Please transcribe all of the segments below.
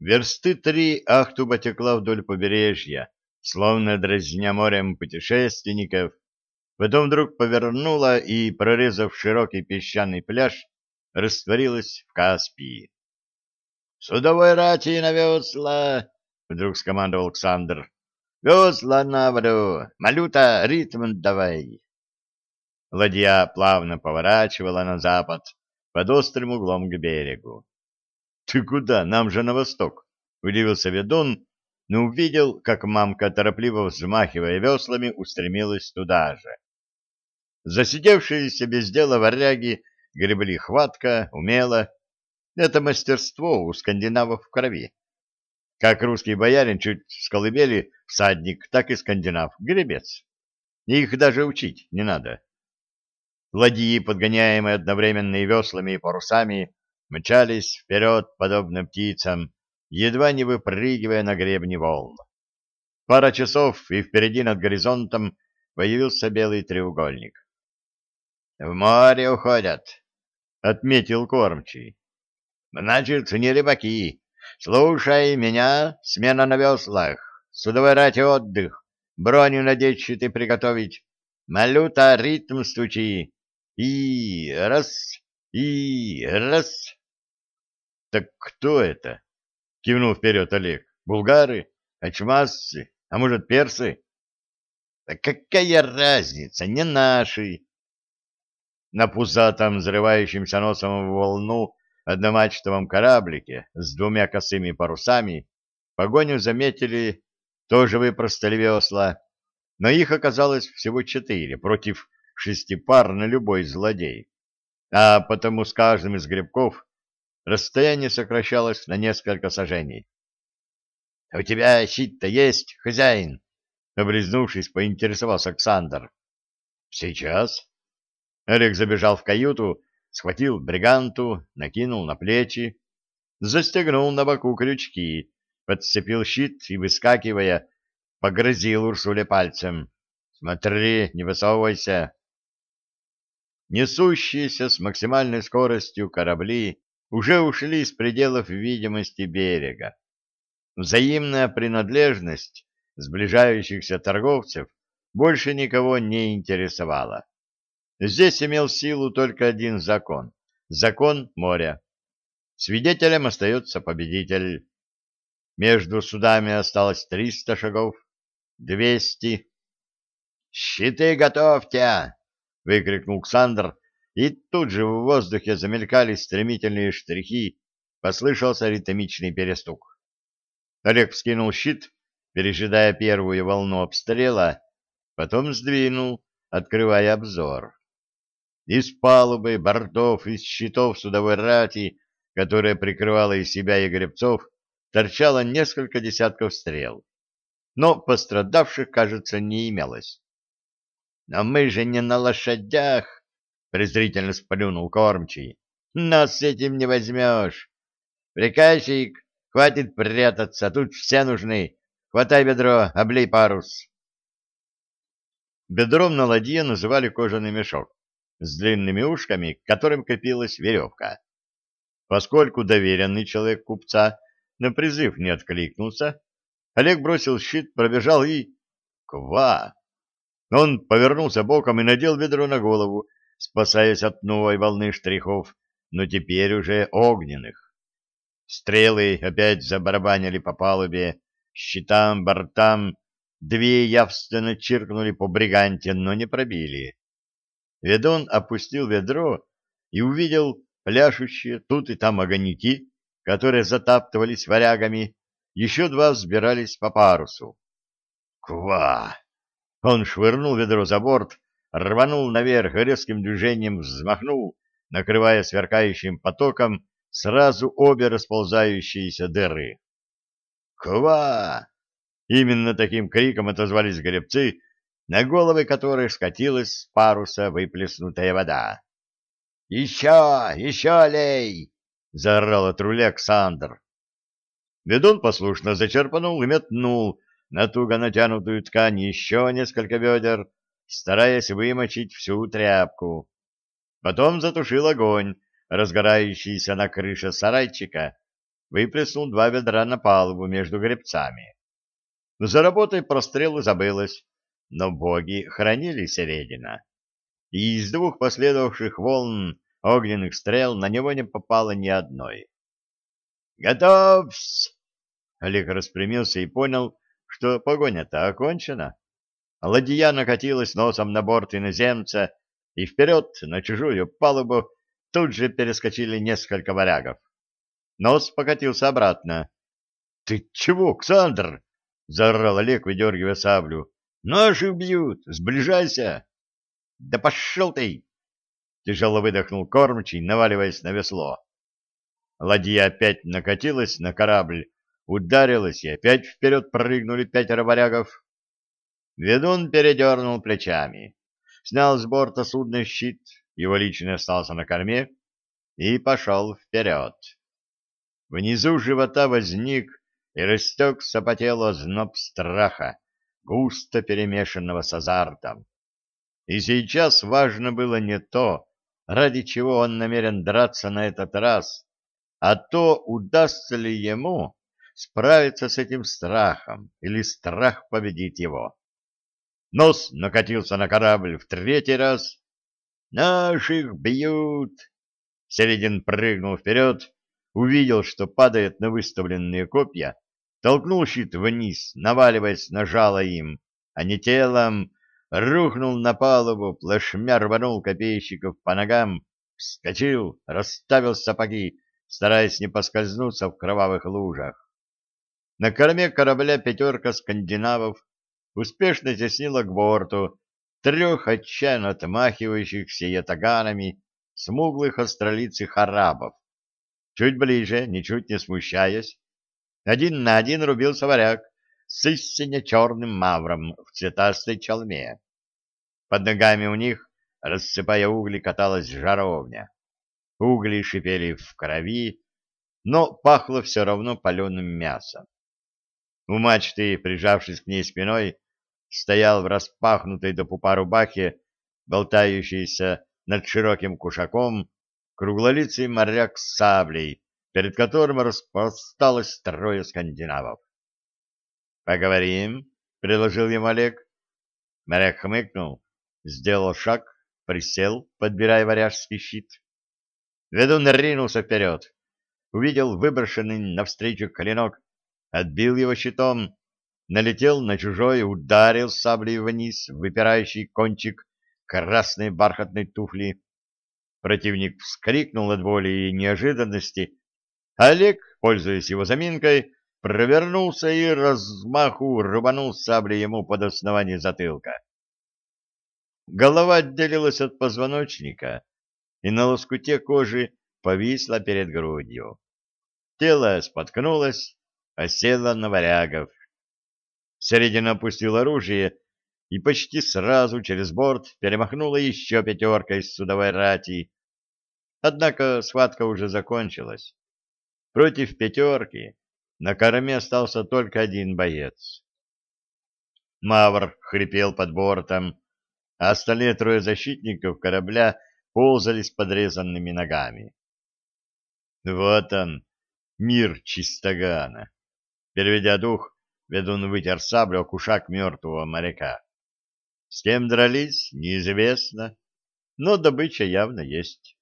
Версты три Ахтуба текла вдоль побережья, словно дразня морем путешественников, потом вдруг повернула и, прорезав широкий песчаный пляж, растворилась в Каспии. — Судовой рати на весла! — вдруг скомандовал Александр. — Весла на воду! Малюта, ритм давай! Ладья плавно поворачивала на запад, под острым углом к берегу. — Ты куда? Нам же на восток! — удивился ведун, но увидел, как мамка, торопливо взмахивая веслами, устремилась туда же. Засидевшиеся без дела варяги гребли хватко, умело. Это мастерство у скандинавов в крови. Как русский боярин чуть с всадник, так и скандинав гребец. Их даже учить не надо. Ладьи, подгоняемые одновременно и веслами, и парусами, мчались вперед, подобно птицам, едва не выпрыгивая на гребни волн. Пара часов, и впереди над горизонтом появился белый треугольник. — В море уходят, — отметил кормчий. — Значит, не рыбаки. Слушай меня, смена на веслах, судовой рати отдых, броню надеть, щиты приготовить, малюта ритм стучи, и раз, и раз. — Так кто это? — кивнул вперед Олег. — Булгары? Ачмасцы? А может, персы? — Да какая разница, не наши. На пузатом, взрывающемся носом в волну одномачтовом кораблике с двумя косыми парусами погоню заметили, тоже выпростали весла, но их оказалось всего четыре против шести пар на любой злодей, а потому с каждым из грибков расстояние сокращалось на несколько сажений. — У тебя щит-то есть, хозяин? — облизнувшись, поинтересовался Александр. — Сейчас. Олег забежал в каюту, схватил бриганту, накинул на плечи, застегнул на боку крючки, подцепил щит и, выскакивая, погрозил Урсуле пальцем. — Смотри, не высовывайся. Несущиеся с максимальной скоростью корабли уже ушли из пределов видимости берега. Взаимная принадлежность сближающихся торговцев больше никого не интересовала. Здесь имел силу только один закон — закон моря. Свидетелем остается победитель. Между судами осталось триста шагов, двести. «Щиты готовьте!» — выкрикнул Александр, и тут же в воздухе замелькали стремительные штрихи, послышался ритмичный перестук. Олег вскинул щит, пережидая первую волну обстрела, потом сдвинул, открывая обзор. Из палубы, бортов, из щитов судовой рати, которая прикрывала из себя и гребцов, торчало несколько десятков стрел. Но пострадавших, кажется, не имелось. «Но мы же не на лошадях!» — презрительно сплюнул кормчий. «Нас с этим не возьмешь! Приказчик, хватит прятаться, тут все нужны. Хватай бедро, облей парус!» Бедром на ладье называли кожаный мешок с длинными ушками, к которым крепилась веревка. Поскольку доверенный человек купца на призыв не откликнулся, Олег бросил щит, пробежал и... Ква! Он повернулся боком и надел ведро на голову, спасаясь от новой волны штрихов, но теперь уже огненных. Стрелы опять забарабанили по палубе, щитам, бортам, две явственно чиркнули по бриганте, но не пробили. Ведун опустил ведро и увидел пляшущие тут и там огоньки, которые затаптывались варягами, еще два взбирались по парусу. «Ква!» Он швырнул ведро за борт, рванул наверх резким движением взмахнул, накрывая сверкающим потоком сразу обе расползающиеся дыры. «Ква!» Именно таким криком отозвались гребцы, на головы которых скатилась с паруса выплеснутая вода. «Еще! Еще лей!» — заорал от руля Александр. Ведун послушно зачерпнул и метнул на туго натянутую ткань еще несколько ведер, стараясь вымочить всю тряпку. Потом затушил огонь, разгорающийся на крыше сарайчика, выплеснул два ведра на палубу между гребцами. За работой прострелу забылось, но боги хранили Середина, и из двух последовавших волн огненных стрел на него не попало ни одной. «Готовься!» Олег распрямился и понял, что погоня-то окончена. Ладья накатилась носом на борт иноземца, и вперед, на чужую палубу, тут же перескочили несколько варягов. Нос покатился обратно. — Ты чего, Ксандр? — заорал Олег, выдергивая саблю. — Наши бьют! Сближайся! — Да пошел ты! — тяжело выдохнул кормчий, наваливаясь на весло. Ладья опять накатилась на корабль, ударилась, и опять вперед прыгнули пятеро варягов. Ведун передернул плечами, снял с борта судна щит, его личный остался на корме, и пошел вперед. Внизу живота возник и растекся по зноб страха, густо перемешанного с азартом. И сейчас важно было не то, ради чего он намерен драться на этот раз, а то, удастся ли ему справиться с этим страхом, или страх победит его. Нос накатился на корабль в третий раз. «Наших бьют!» Середин прыгнул вперед, увидел, что падает на выставленные копья, толкнул щит вниз, наваливаясь на жало им, а не телом, рухнул на палубу, плашмя рванул копейщиков по ногам, вскочил, расставил сапоги, стараясь не поскользнуться в кровавых лужах. На корме корабля пятерка скандинавов успешно теснила к борту трех отчаянно отмахивающихся ятаганами смуглых астролицых арабов, Чуть ближе, ничуть не смущаясь, один на один рубился варяг с истинно черным мавром в цветастой чалме. Под ногами у них, рассыпая угли, каталась жаровня. Угли шипели в крови, но пахло все равно паленым мясом. У мачты, прижавшись к ней спиной, стоял в распахнутой до пупа рубахе, болтающийся над широким кушаком, круглолицый моряк с саблей, перед которым распласталось трое скандинавов. «Поговорим», — предложил ему Олег. Моряк хмыкнул, сделал шаг, присел, подбирая варяжский щит. Ведун ринулся вперед, увидел выброшенный навстречу клинок, отбил его щитом, налетел на чужой, ударил саблей вниз, выпирающий кончик красной бархатной туфли, Противник вскрикнул от боли и неожиданности. Олег, пользуясь его заминкой, провернулся и размаху рубанул саблей ему под основание затылка. Голова отделилась от позвоночника, и на лоскуте кожи повисла перед грудью. Тело споткнулось, осело на варягов. Середина опустил оружие и почти сразу через борт перемахнула еще пятерка из судовой рати. Однако схватка уже закончилась. Против пятерки на корме остался только один боец. Мавр хрипел под бортом, а остальные трое защитников корабля ползали с подрезанными ногами. Вот он, мир чистогана. Переведя дух, ведун вытер саблю кушак мертвого моряка. С кем дрались, неизвестно, но добыча явно есть.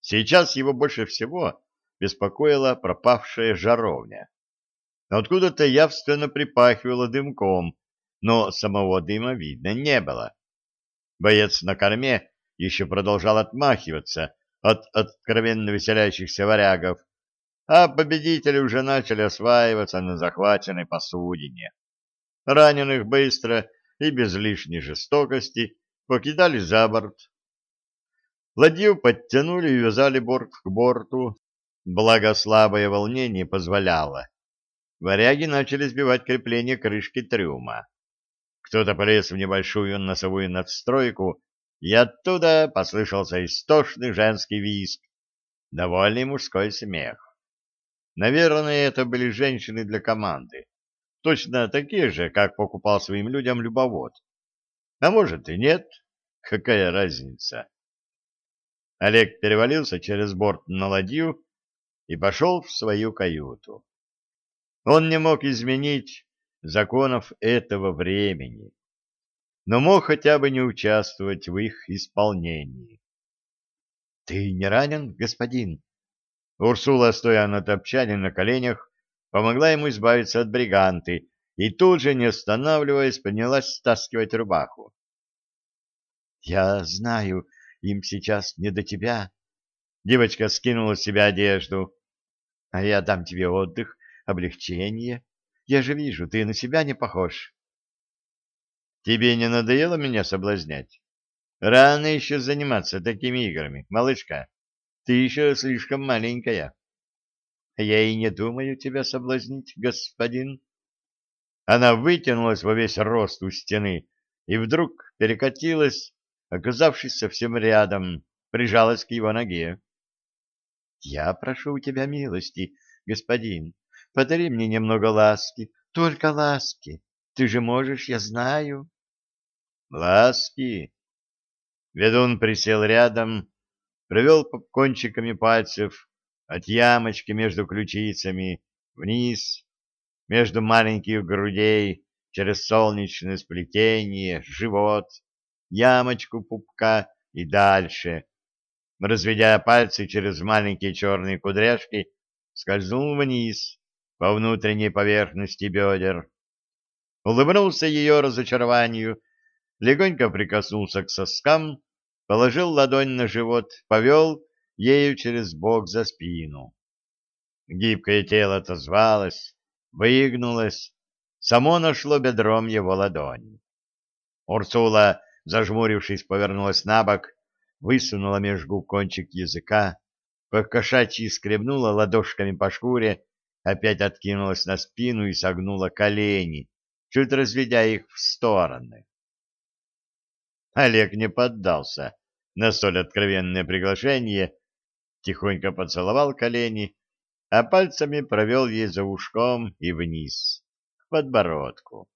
Сейчас его больше всего беспокоила пропавшая жаровня. Откуда-то явственно припахивало дымком, но самого дыма видно не было. Боец на корме еще продолжал отмахиваться от откровенно веселящихся варягов, а победители уже начали осваиваться на захваченной посудине. Раненых быстро и без лишней жестокости покидали за борт. Ладью подтянули и вязали борт к борту, благо слабое волнение позволяло. Варяги начали сбивать крепление крышки трюма. Кто-то полез в небольшую носовую надстройку, и оттуда послышался истошный женский визг, довольный мужской смех. Наверное, это были женщины для команды точно такие же, как покупал своим людям любовод. А может и нет, какая разница. Олег перевалился через борт на ладью, и пошел в свою каюту. Он не мог изменить законов этого времени, но мог хотя бы не участвовать в их исполнении. — Ты не ранен, господин? Урсула, стоя на топчане на коленях, помогла ему избавиться от бриганты и тут же, не останавливаясь, поднялась стаскивать рубаху. — Я знаю, им сейчас не до тебя. Девочка скинула с себя одежду. — А я дам тебе отдых, облегчение. Я же вижу, ты на себя не похож. — Тебе не надоело меня соблазнять? Рано еще заниматься такими играми, малышка. Ты еще слишком маленькая. — Я и не думаю тебя соблазнить, господин. Она вытянулась во весь рост у стены и вдруг перекатилась, оказавшись совсем рядом, прижалась к его ноге. — Я прошу у тебя милости, господин, подари мне немного ласки, только ласки. Ты же можешь, я знаю. — Ласки? Ведун присел рядом, провел кончиками пальцев от ямочки между ключицами вниз между маленьких грудей, через солнечное сплетение, живот, ямочку пупка и дальше. Разведя пальцы через маленькие черные кудряшки, скользнул вниз по внутренней поверхности бедер. Улыбнулся ее разочарованию, легонько прикоснулся к соскам, положил ладонь на живот, повел ею через бок за спину. Гибкое тело отозвалось, выгнулось, само нашло бедром его ладонь. Урсула, зажмурившись, повернулась на бок, высунула меж губ кончик языка, покошачьи скребнула ладошками по шкуре, опять откинулась на спину и согнула колени, чуть разведя их в стороны. Олег не поддался на столь откровенное приглашение, тихонько поцеловал колени а пальцами провел ей за ушком и вниз, к подбородку.